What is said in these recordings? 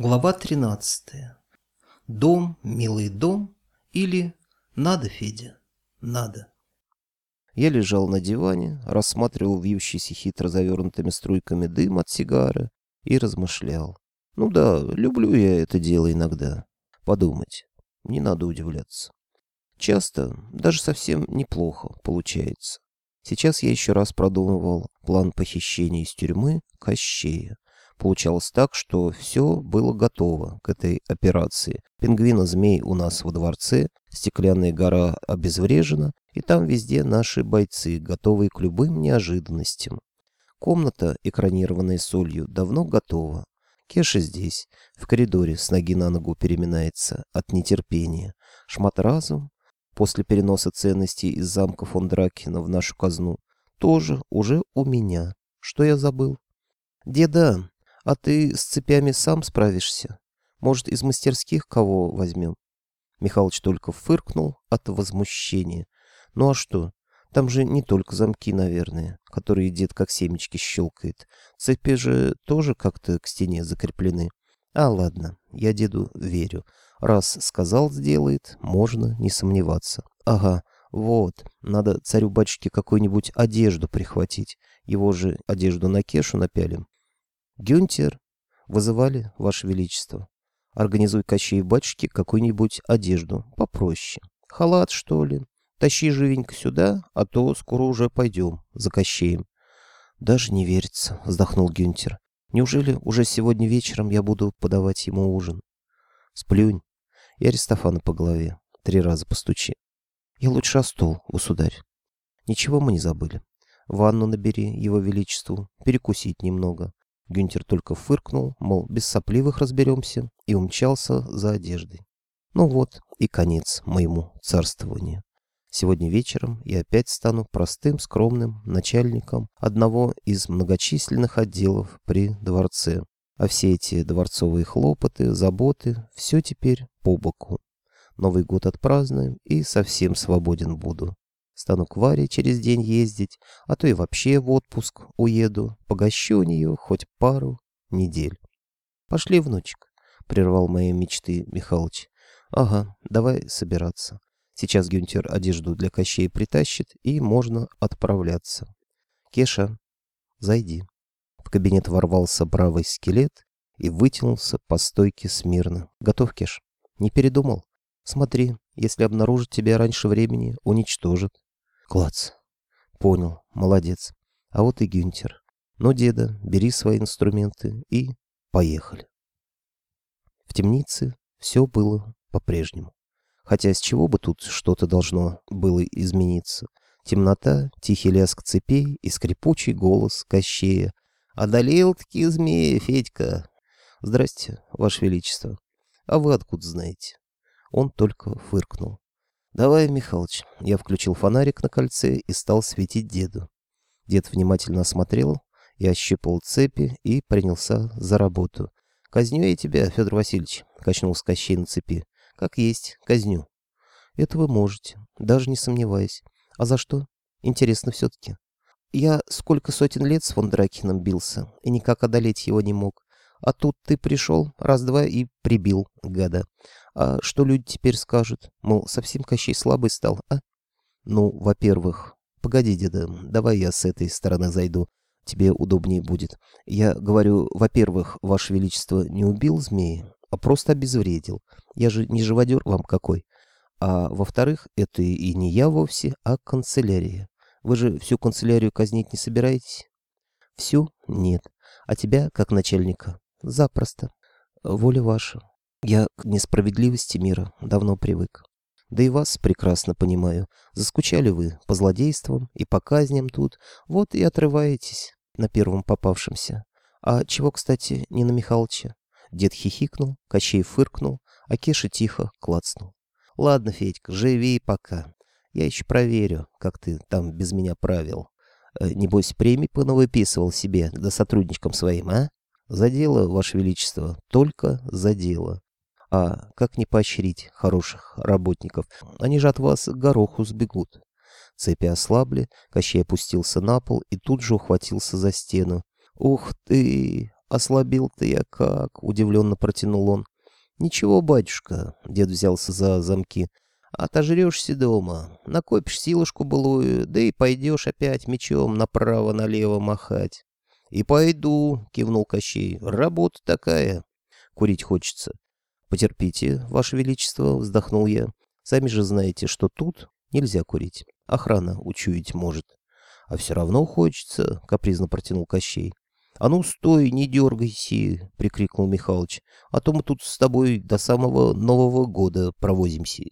Глава 13. Дом, милый дом или надо, Федя, надо. Я лежал на диване, рассматривал вьющийся хитро завернутыми струйками дым от сигары и размышлял. Ну да, люблю я это дело иногда. Подумать. Не надо удивляться. Часто, даже совсем неплохо получается. Сейчас я еще раз продумывал план похищения из тюрьмы Кощея. Получалось так, что все было готово к этой операции. Пингвина-змей у нас во дворце, стеклянная гора обезврежена, и там везде наши бойцы, готовые к любым неожиданностям. Комната, экранированная солью, давно готова. Кеша здесь, в коридоре, с ноги на ногу переминается от нетерпения. Шматразум, после переноса ценностей из замка фон Дракена в нашу казну, тоже уже у меня. Что я забыл? Деда, а ты с цепями сам справишься? Может, из мастерских кого возьмем? Михалыч только фыркнул от возмущения. Ну а что? Там же не только замки, наверное, которые дед как семечки щелкает. Цепи же тоже как-то к стене закреплены. А ладно, я деду верю. Раз сказал, сделает, можно не сомневаться. Ага, вот, надо царю-батюшке какую-нибудь одежду прихватить. Его же одежду на кешу напялим. «Гюнтер, вызывали, Ваше Величество. Организуй Кощей батюшке какую-нибудь одежду, попроще. Халат, что ли? Тащи живенько сюда, а то скоро уже пойдем за Кощеем». «Даже не верится», — вздохнул Гюнтер. «Неужели уже сегодня вечером я буду подавать ему ужин?» «Сплюнь и Аристофана по голове. Три раза постучи. Я лучше о стол, государь. Ничего мы не забыли. Ванну набери, его величеству, перекусить немного. Гюнтер только фыркнул, мол, без сопливых разберемся, и умчался за одеждой. Ну вот и конец моему царствованию. Сегодня вечером я опять стану простым, скромным начальником одного из многочисленных отделов при дворце. А все эти дворцовые хлопоты, заботы, все теперь по боку. Новый год отпразднуем и совсем свободен буду. Стану к Варе через день ездить, а то и вообще в отпуск уеду. Погощу у нее хоть пару недель. Пошли, внучек, — прервал мои мечты Михалыч. Ага, давай собираться. Сейчас Гюнтер одежду для Кощей притащит, и можно отправляться. Кеша, зайди. В кабинет ворвался бравый скелет и вытянулся по стойке смирно. Готов, Кеш? Не передумал? Смотри, если обнаружит тебя раньше времени, уничтожит. Клац. Понял. Молодец. А вот и Гюнтер. Ну, деда, бери свои инструменты и поехали. В темнице все было по-прежнему. Хотя с чего бы тут что-то должно было измениться? Темнота, тихий лязг цепей и скрипучий голос Кощея. «Одолел-таки змея, Федька!» «Здрасте, Ваше Величество. А вы откуда знаете?» Он только фыркнул. «Давай, Михалыч». Я включил фонарик на кольце и стал светить деду. Дед внимательно осмотрел и ощипал цепи и принялся за работу. «Казню я тебя, Федор Васильевич», — качнул с Кощей на цепи. «Как есть, казню». «Это вы можете, даже не сомневаясь. А за что? Интересно все-таки». «Я сколько сотен лет с фон Дракином бился, и никак одолеть его не мог. А тут ты пришел, раз-два и прибил, гада. А что люди теперь скажут? Мол, совсем Кощей слабый стал, а? Ну, во-первых... Погоди, деда, давай я с этой стороны зайду. Тебе удобнее будет. Я говорю, во-первых, Ваше Величество не убил змеи, а просто обезвредил. Я же не живодер вам какой. А во-вторых, это и не я вовсе, а канцелярия. Вы же всю канцелярию казнить не собираетесь? Всю? Нет. А тебя, как начальника, Запросто. Воля ваша. Я к несправедливости мира давно привык. Да и вас прекрасно понимаю. Заскучали вы по злодействам и по казням тут, вот и отрываетесь на первом попавшемся. А чего, кстати, не на Михалыча? Дед хихикнул, Кощей фыркнул, а Кеша тихо клацнул. Ладно, Федька, живи пока. Я еще проверю, как ты там без меня правил. Э, небось, премии понавыписывал себе да сотрудничкам своим, а? За дело, Ваше Величество, только за дело. А как не поощрить хороших работников? Они же от вас гороху сбегут. Цепи ослабли, Кощей опустился на пол и тут же ухватился за стену. «Ух ты! ослабил-то я как?» — удивленно протянул он. «Ничего, батюшка», — дед взялся за замки, — «отожрешься дома, накопишь силушку былую, да и пойдешь опять мечом направо-налево махать». «И пойду», — кивнул Кощей, — «работа такая. Курить хочется». «Потерпите, Ваше Величество», — вздохнул я. «Сами же знаете, что тут нельзя курить. Охрана учуять может». «А все равно хочется», — капризно протянул Кощей. «А ну, стой, не дергайся!» — прикрикнул Михалыч. «А то мы тут с тобой до самого Нового года провозимся».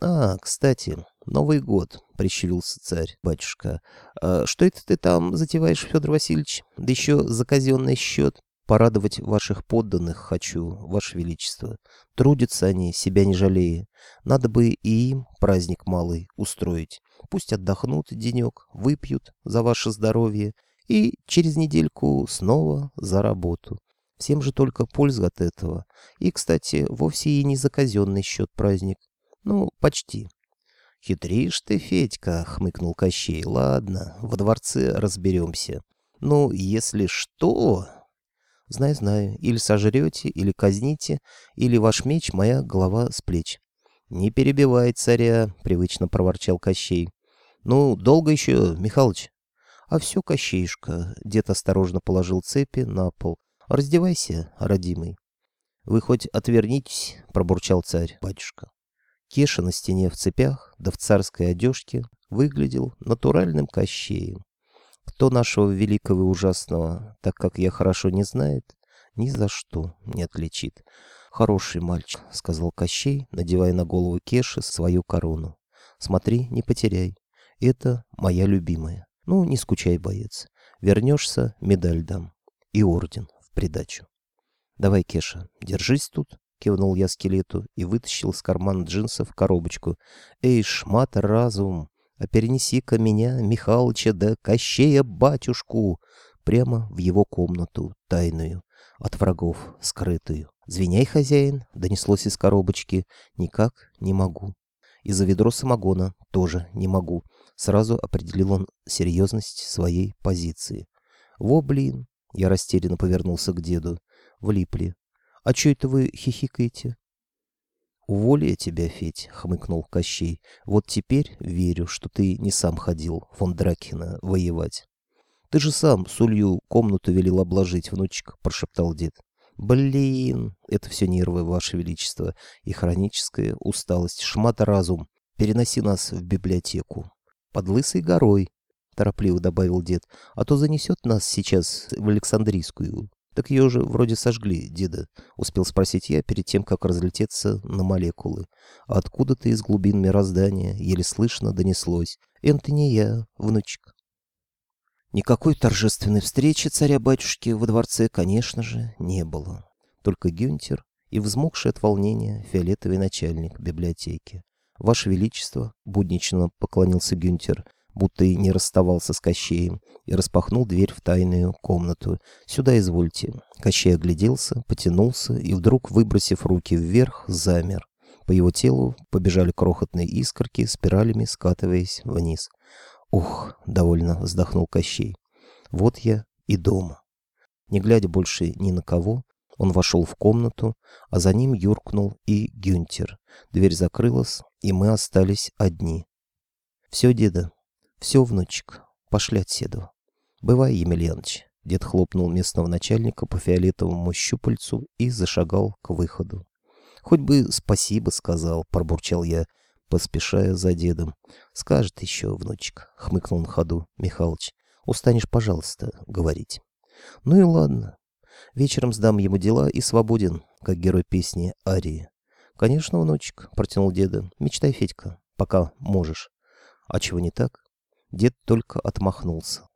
«А, кстати, Новый год», — прищурился царь, батюшка. А «Что это ты там затеваешь, Федор Васильевич? Да еще за казенный счет. Порадовать ваших подданных хочу, ваше величество. Трудятся они, себя не жалея. Надо бы и им праздник малый устроить. Пусть отдохнут денек, выпьют за ваше здоровье и через недельку снова за работу. Всем же только польза от этого. И, кстати, вовсе и не за казенный счет праздник. Ну, почти. «Хитришь ты, Федька», — хмыкнул Кощей. «Ладно, во дворце разберемся. Ну, если что...» «Знаю, знаю. Или сожрете, или казните, или ваш меч — моя голова с плеч». «Не перебивай царя», — привычно проворчал Кощей. «Ну, долго еще, Михалыч?» А все, Кощеюшка, дед осторожно положил цепи на пол. Раздевайся, родимый. Вы хоть отвернитесь, пробурчал царь, батюшка. Кеша на стене в цепях, да в царской одежке, выглядел натуральным Кощеем. Кто нашего великого и ужасного, так как я хорошо не знает, ни за что не отличит. «Хороший мальчик», — сказал Кощей, надевая на голову Кеши свою корону. «Смотри, не потеряй. Это моя любимая. Ну, не скучай, боец. Вернешься, медаль дам. И орден в придачу. Давай, Кеша, держись тут, кивнул я скелету и вытащил из кармана джинсов коробочку. Эй, шмат разум, а перенеси-ка меня, Михалыча да Кощея батюшку, прямо в его комнату тайную, от врагов скрытую. «Звеняй, хозяин!» — донеслось из коробочки. «Никак не могу. И за ведро самогона тоже не могу. Сразу определил он серьезность своей позиции. «Во, блин!» — я растерянно повернулся к деду. «Влипли. А чё это вы хихикаете?» «Уволи я тебя, Федь», — хмыкнул Кощей. «Вот теперь верю, что ты не сам ходил фон Дракина воевать». «Ты же сам Сулью комнату велел обложить, внучек», — прошептал дед. «Блин, это все нервы, Ваше Величество, и хроническая усталость, шмат разум. Переноси нас в библиотеку» под Лысой горой, — торопливо добавил дед, — а то занесет нас сейчас в Александрийскую. Так ее же вроде сожгли, деда, — успел спросить я перед тем, как разлететься на молекулы. А откуда-то из глубин мироздания еле слышно донеслось. «Это не я, внучек». Никакой торжественной встречи царя-батюшки во дворце, конечно же, не было. Только Гюнтер и взмокший от волнения фиолетовый начальник библиотеки. «Ваше Величество», — буднично поклонился Гюнтер, будто и не расставался с Кощеем, и распахнул дверь в тайную комнату. «Сюда извольте». Кощей огляделся, потянулся и вдруг, выбросив руки вверх, замер. По его телу побежали крохотные искорки, спиралями скатываясь вниз. «Ух!» — довольно вздохнул Кощей. «Вот я и дома». Не глядя больше ни на кого, он вошел в комнату, а за ним юркнул и Гюнтер. Дверь закрылась, и мы остались одни. «Все, деда, все, внучек, пошли отседу. Бывай, Емельяныч». Дед хлопнул местного начальника по фиолетовому щупальцу и зашагал к выходу. «Хоть бы спасибо сказал», — пробурчал я, поспешая за дедом. «Скажет еще, внучек», — хмыкнул на ходу Михалыч. «Устанешь, пожалуйста, говорить». «Ну и ладно, Вечером сдам ему дела и свободен, как герой песни Арии. «Конечно, внучек», — протянул деда. «Мечтай, Федька, пока можешь». «А чего не так?» Дед только отмахнулся.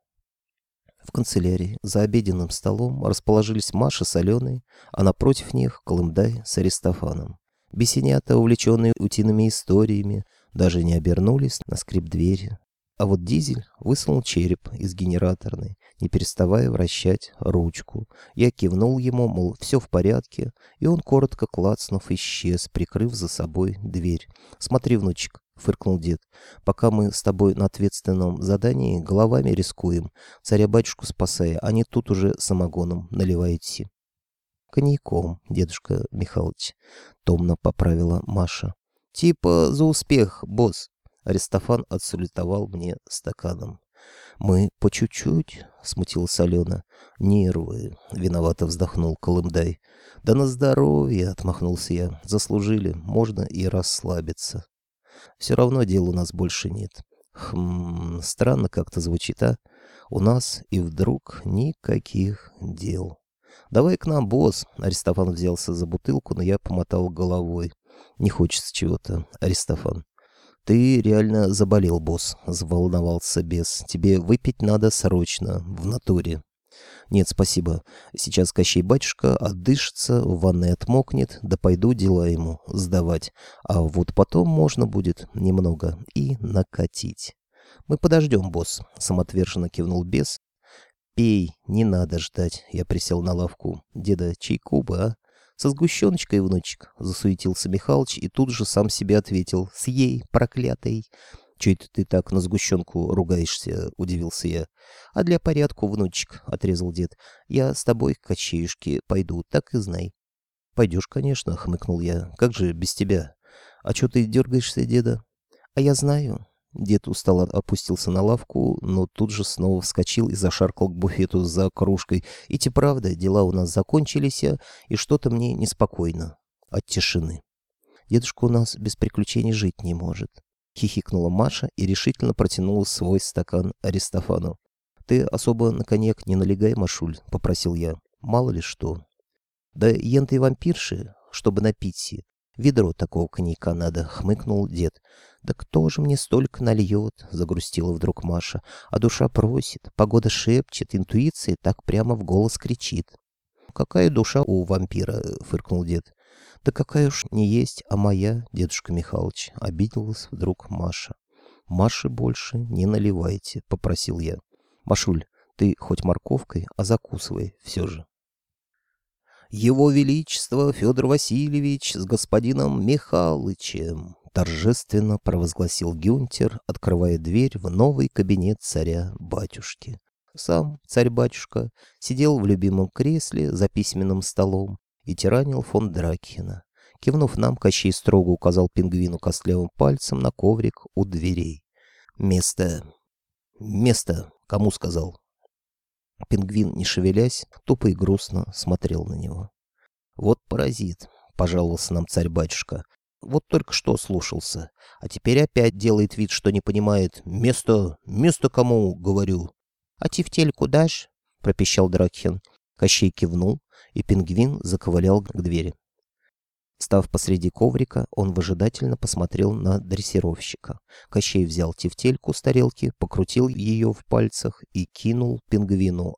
В канцелярии за обеденным столом расположились Маша с Аленой, а напротив них Колымдай с Аристофаном. Бесенята, увлеченные утиными историями, даже не обернулись на скрип двери. А вот Дизель высунул череп из генераторной, не переставая вращать ручку. Я кивнул ему, мол, все в порядке, и он, коротко клацнув, исчез, прикрыв за собой дверь. «Смотри, внучек, фыркнул дед. «Пока мы с тобой на ответственном задании головами рискуем, царя-батюшку спасая, они тут уже самогоном наливаете». «Коньяком, дедушка Михалыч», — томно поправила Маша. «Типа за успех, босс». Аристофан отсулетовал мне стаканом. «Мы по чуть-чуть», — смутилась Алена. «Нервы», — виновато вздохнул Колымдай. «Да на здоровье», — отмахнулся я. «Заслужили, можно и расслабиться». «Все равно дел у нас больше нет». «Хм, странно как-то звучит, а? У нас и вдруг никаких дел». «Давай к нам, босс!» Аристофан взялся за бутылку, но я помотал головой. «Не хочется чего-то, Аристофан». «Ты реально заболел, босс», — заволновался бес. «Тебе выпить надо срочно, в натуре». «Нет, спасибо. Сейчас Кощей батюшка отдышится, в ванной отмокнет, да пойду дела ему сдавать. А вот потом можно будет немного и накатить». «Мы подождем, босс», — самоотверженно кивнул бес. «Пей, не надо ждать». Я присел на лавку. «Деда, чайку бы, а?» «Со сгущеночкой, внучек», — засуетился Михалыч и тут же сам себе ответил. «Съей, проклятый!» «Че это ты так на сгущенку ругаешься?» — удивился я. «А для порядку, внучек», — отрезал дед. «Я с тобой к пойду, так и знай». «Пойдешь, конечно», — хмыкнул я. «Как же без тебя?» «А че ты дергаешься, деда?» «А я знаю. Дед устало опустился на лавку, но тут же снова вскочил и зашаркал к буфету за кружкой. Идти правда, дела у нас закончились, и что-то мне неспокойно от тишины. Дедушка у нас без приключений жить не может. Хихикнула Маша и решительно протянула свой стакан Аристофану. «Ты особо на коньяк не налегай, Машуль», — попросил я. «Мало ли что». «Да ен вампирши, чтобы напиться. Ведро такого коньяка надо», — хмыкнул дед. «Да кто же мне столько нальет?» — загрустила вдруг Маша. «А душа просит, погода шепчет, интуиция так прямо в голос кричит». «Какая душа у вампира?» — фыркнул дед. «Да какая уж не есть, а моя, дедушка Михалыч», — обиделась вдруг Маша. «Маше больше не наливайте», — попросил я. «Машуль, ты хоть морковкой, а закусывай все же». «Его Величество Федор Васильевич с господином Михалычем», торжественно провозгласил Гюнтер, открывая дверь в новый кабинет царя-батюшки. Сам царь-батюшка сидел в любимом кресле за письменным столом и тиранил фон Дракхена. Кивнув нам, Кощей строго указал пингвину костлявым пальцем на коврик у дверей. «Место... место... кому сказал?» Пингвин, не шевелясь, тупо и грустно смотрел на него. «Вот паразит», — пожаловался нам царь-батюшка. Вот только что слушался, а теперь опять делает вид, что не понимает. Место, место кому, говорю. — А тефтельку дашь? — пропищал Дракхен. Кощей кивнул, и пингвин заковылял к двери. Став посреди коврика, он выжидательно посмотрел на дрессировщика. Кощей взял тефтельку с тарелки, покрутил ее в пальцах и кинул пингвину.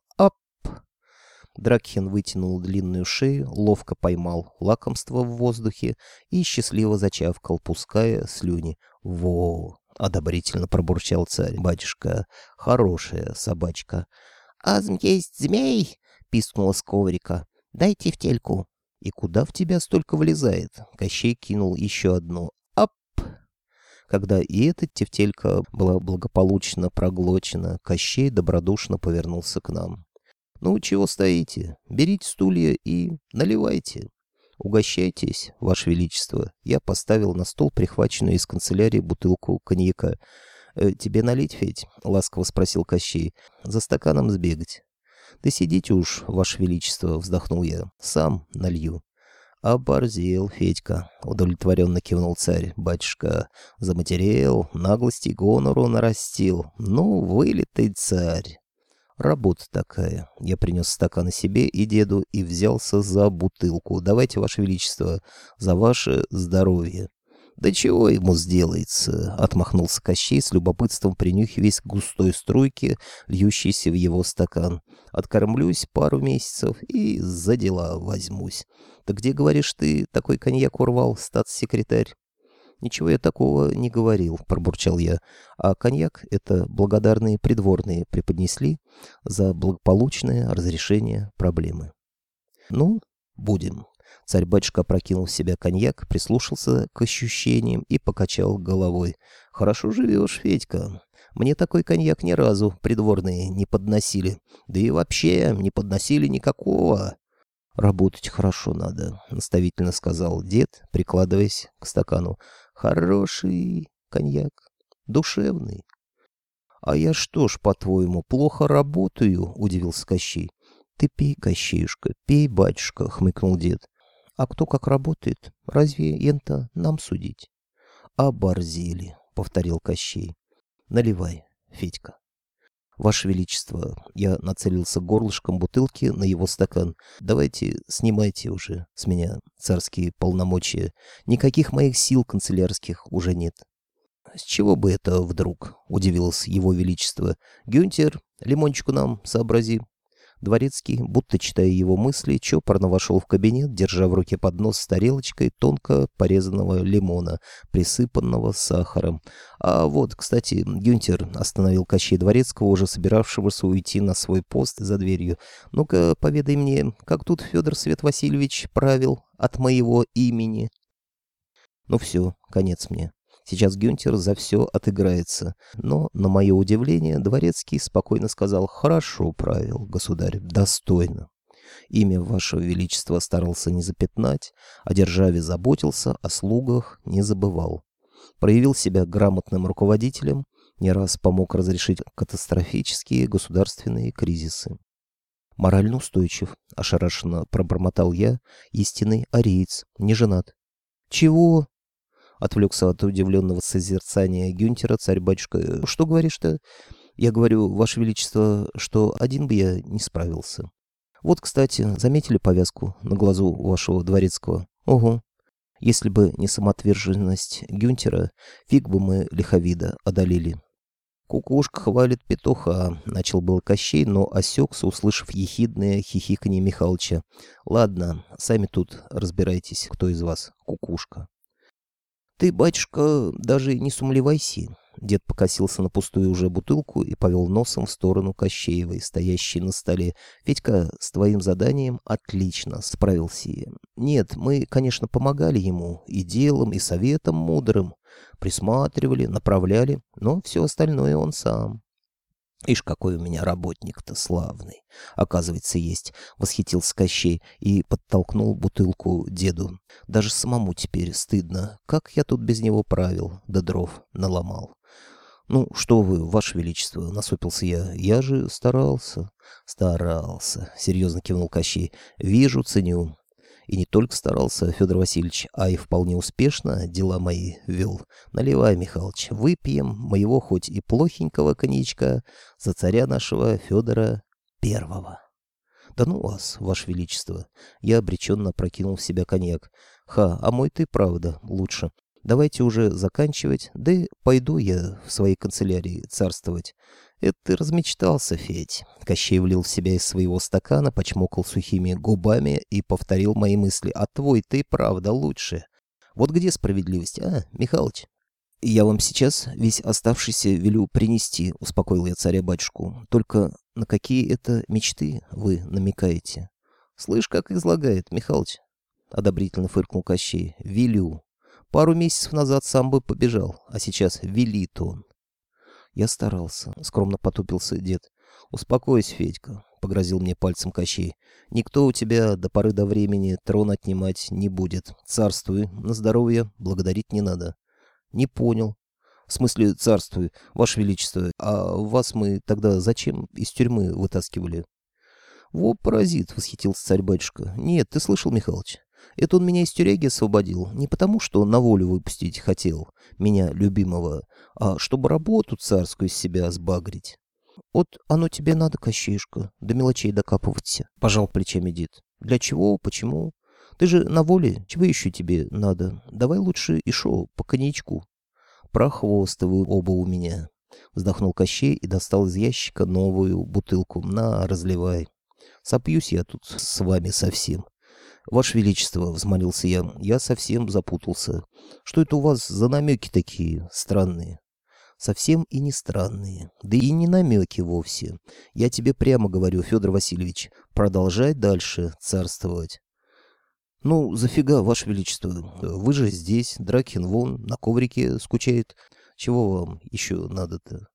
Дракхен вытянул длинную шею, ловко поймал лакомство в воздухе и счастливо зачавкал, пуская слюни. «Во!» — одобрительно пробурчал царь. «Батюшка, хорошая собачка». «Азм есть змей!» — пискнула с коврика. «Дайте в тельку». «И куда в тебя столько влезает?» Кощей кинул еще одну. «Ап!» Когда и эта тефтелька была благополучно проглочена, Кощей добродушно повернулся к нам. Ну, чего стоите? Берите стулья и наливайте. Угощайтесь, Ваше Величество. Я поставил на стол прихваченную из канцелярии бутылку коньяка. «Э, «Тебе налить, Федь?» — ласково спросил Кощей. «За стаканом сбегать». «Да сидите уж, Ваше Величество», — вздохнул я. «Сам налью». «Оборзел, Федька», — удовлетворенно кивнул царь. «Батюшка заматерел, наглости гонору нарастил. Ну, вылитый царь». Работа такая. Я принес стаканы себе и деду и взялся за бутылку. Давайте, Ваше Величество, за ваше здоровье. «Да чего ему сделается?» — отмахнулся Кощей с любопытством, принюхиваясь к густой струйке, льющейся в его стакан. «Откормлюсь пару месяцев и за дела возьмусь. Так где, говоришь, ты такой коньяк урвал, статс-секретарь?» «Ничего я такого не говорил», — пробурчал я. «А коньяк — это благодарные придворные преподнесли за благополучное разрешение проблемы». «Ну, будем». Царь-батюшка опрокинул в себя коньяк, прислушался к ощущениям и покачал головой. «Хорошо живешь, Федька. Мне такой коньяк ни разу придворные не подносили. Да и вообще не подносили никакого». «Работать хорошо надо», — наставительно сказал дед, прикладываясь к стакану. «Хороший коньяк, душевный». «А я что ж, по-твоему, плохо работаю?» — удивился Кощей. «Ты пей, Кощеюшка, пей, батюшка», — хмыкнул дед. «А кто как работает, разве ента нам судить?» «Оборзели», — повторил Кощей. «Наливай, Федька». «Ваше Величество», — я нацелился горлышком бутылки на его стакан. «Давайте снимайте уже с меня царские полномочия. Никаких моих сил канцелярских уже нет». «С чего бы это вдруг?» — удивилось его величество. «Гюнтер, лимончику нам сообрази». Дворецкий, будто читая его мысли, чопорно вошел в кабинет, держа в руке поднос с тарелочкой тонко порезанного лимона, присыпанного сахаром. А вот, кстати, Гюнтер остановил Кощей Дворецкого, уже собиравшегося уйти на свой пост за дверью. «Ну-ка, поведай мне, как тут Федор Свет Васильевич правил от моего имени?» «Ну все, конец мне. Сейчас Гюнтер за все отыграется. Но, на мое удивление, Дворецкий спокойно сказал «Хорошо правил, государь, достойно». Имя вашего величества старался не запятнать, о державе заботился, о слугах не забывал. Проявил себя грамотным руководителем, не раз помог разрешить катастрофические государственные кризисы. Морально устойчив, ошарашенно пробормотал я, истинный ариец, не женат. «Чего?» Отвлекся от удивленного созерцания Гюнтера царь-батюшка. «Что говоришь-то?» «Я говорю, Ваше Величество, что один бы я не справился. Вот, кстати, заметили повязку на глазу вашего дворецкого? Ого! Если бы не самоотверженность Гюнтера, фиг бы мы лиховида одолели». «Кукушка хвалит петуха», — начал был Кощей, но осекся, услышав ехидное хихиканье Михалыча. «Ладно, сами тут разбирайтесь, кто из вас кукушка». «Ты, батюшка, даже не сумлевайся». Дед покосился на пустую уже бутылку и повел носом в сторону Кощеевой, стоящей на столе. «Федька, с твоим заданием отлично справился. Нет, мы, конечно, помогали ему и делом, и советом мудрым. Присматривали, направляли, но все остальное он сам. Ишь, какой у меня работник-то славный. Оказывается, есть. Восхитился Кощей и подтолкнул бутылку деду. Даже самому теперь стыдно. Как я тут без него правил, да дров наломал. «Ну, что вы, ваше величество», — насупился я. «Я же старался». «Старался», — серьезно кивнул Кощей. «Вижу, ценю. И не только старался Федор Васильевич, а и вполне успешно дела мои вел. Наливай, Михалыч, выпьем моего хоть и плохенького коньячка за царя нашего Федора Первого. Да ну вас, ваше величество. Я обреченно прокинул в себя коньяк. Ха, а мой ты правда лучше. Давайте уже заканчивать, да и пойду я в своей канцелярии царствовать. «Это ты размечтался, Федь». Кощей влил в себя из своего стакана, почмокал сухими губами и повторил мои мысли. «А твой ты, правда, лучше. Вот где справедливость, а, Михалыч?» «Я вам сейчас весь оставшийся велю принести», — успокоил я царя-батюшку. «Только на какие это мечты вы намекаете?» «Слышь, как излагает, Михалыч?» — одобрительно фыркнул Кощей. «Велю. Пару месяцев назад сам бы побежал, а сейчас велит он. Я старался. Скромно потупился дед. «Успокойся, Федька», — погрозил мне пальцем Кощей. «Никто у тебя до поры до времени трон отнимать не будет. Царствуй, на здоровье, благодарить не надо». «Не понял». «В смысле царствуй, Ваше Величество. А вас мы тогда зачем из тюрьмы вытаскивали?» «Во, паразит!» — восхитился царь-батюшка. «Нет, ты слышал, Михалыч? Это он меня из тюряги освободил. Не потому, что на волю выпустить хотел, меня, любимого, а чтобы работу царскую из себя сбагрить. Вот оно тебе надо, Кощеюшка, до мелочей докапываться, — пожал плечами дед. Для чего, почему? Ты же на воле, чего еще тебе надо? Давай лучше и шо, по коньячку. Прохвостовые оба у меня. Вздохнул Кощей и достал из ящика новую бутылку. На, разливай. Сопьюсь я тут с вами совсем. «Ваше Величество», — взмолился я, — «я совсем запутался. Что это у вас за намеки такие странные?» «Совсем и не странные. Да и не намеки вовсе. Я тебе прямо говорю, Федор Васильевич, продолжай дальше царствовать». «Ну, зафига, Ваше Величество, вы же здесь, Дракин вон, на коврике скучает. Чего вам еще надо-то?»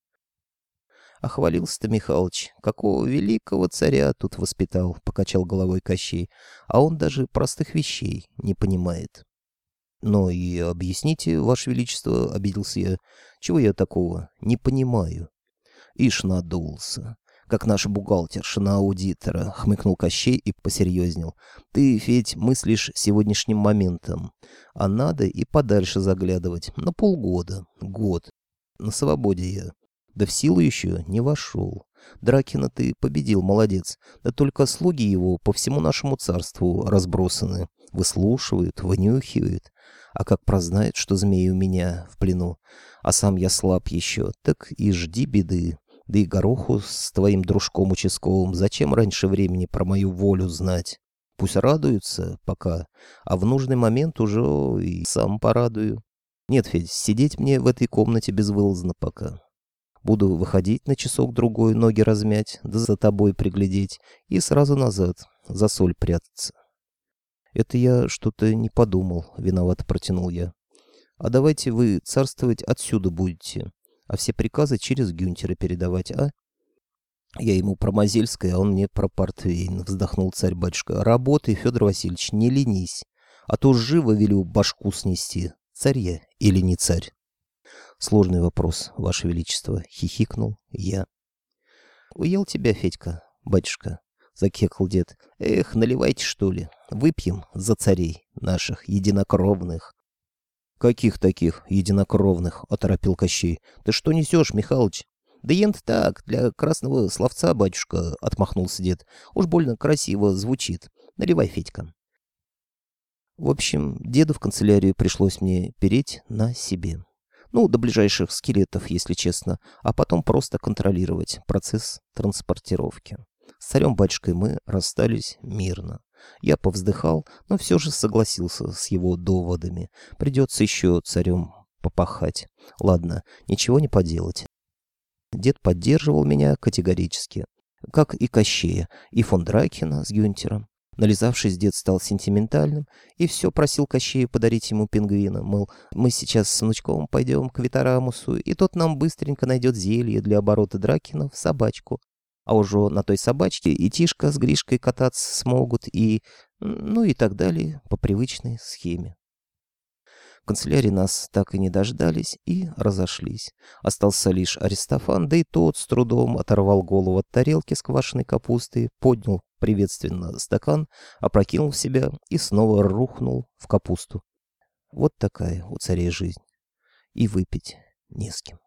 Охвалился-то Михалыч, какого великого царя тут воспитал, покачал головой Кощей, а он даже простых вещей не понимает. «Но и объясните, Ваше Величество, — обиделся я, — чего я такого не понимаю?» Ишь надулся как наш бухгалтер, на аудитора», — хмыкнул Кощей и посерьезнел. «Ты, Федь, мыслишь сегодняшним моментом. А надо и подальше заглядывать. На полгода, год. На свободе я. Да в силу еще не вошел. Дракина ты победил, молодец. Да только слуги его по всему нашему царству разбросаны. Выслушивают, вынюхивают. А как прознает, что змеи у меня в плену, а сам я слаб еще, так и жди беды. Да и Гороху с твоим дружком участковым зачем раньше времени про мою волю знать? Пусть радуются пока, а в нужный момент уже и сам порадую. Нет, Федь, сидеть мне в этой комнате безвылазно пока. Буду выходить на часок-другой, ноги размять, да за тобой приглядеть, и сразу назад, за соль прятаться. Это я что-то не подумал, виновато протянул я. А давайте вы царствовать отсюда будете а все приказы через Гюнтера передавать, а? Я ему про Мозельское, а он мне про Портвейн, вздохнул царь-батюшка. Работай, Федор Васильевич, не ленись, а то живо велю башку снести. Царь я или не царь? Сложный вопрос, Ваше Величество, хихикнул я. Уел тебя, Федька, батюшка, закекал дед. Эх, наливайте, что ли, выпьем за царей наших единокровных. «Каких таких единокровных?» — оторопил Кощей. «Ты что несешь, Михалыч?» «Да ент так, для красного словца, батюшка», — отмахнулся дед. «Уж больно красиво звучит. Наливай, Федька». В общем, деду в канцелярию пришлось мне переть на себе. Ну, до ближайших скелетов, если честно, а потом просто контролировать процесс транспортировки. С царем-батюшкой мы расстались мирно. Я повздыхал, но все же согласился с его доводами. Придется еще царем попахать. Ладно, ничего не поделать. Дед поддерживал меня категорически. Как и Кощея, и фон Дракена с Гюнтером. Нализавшись, дед стал сентиментальным и все просил Кощея подарить ему пингвина. Мол, мы сейчас с внучком пойдем к Витарамусу, и тот нам быстренько найдет зелье для оборота Дракина в собачку а уже на той собачке и Тишка с Гришкой кататься смогут, и... ну и так далее по привычной схеме. В канцелярии нас так и не дождались и разошлись. Остался лишь Аристофан, да и тот с трудом оторвал голову от тарелки с квашеной капустой, поднял приветственно стакан, опрокинул в себя и снова рухнул в капусту. Вот такая у царей жизнь. И выпить не с кем.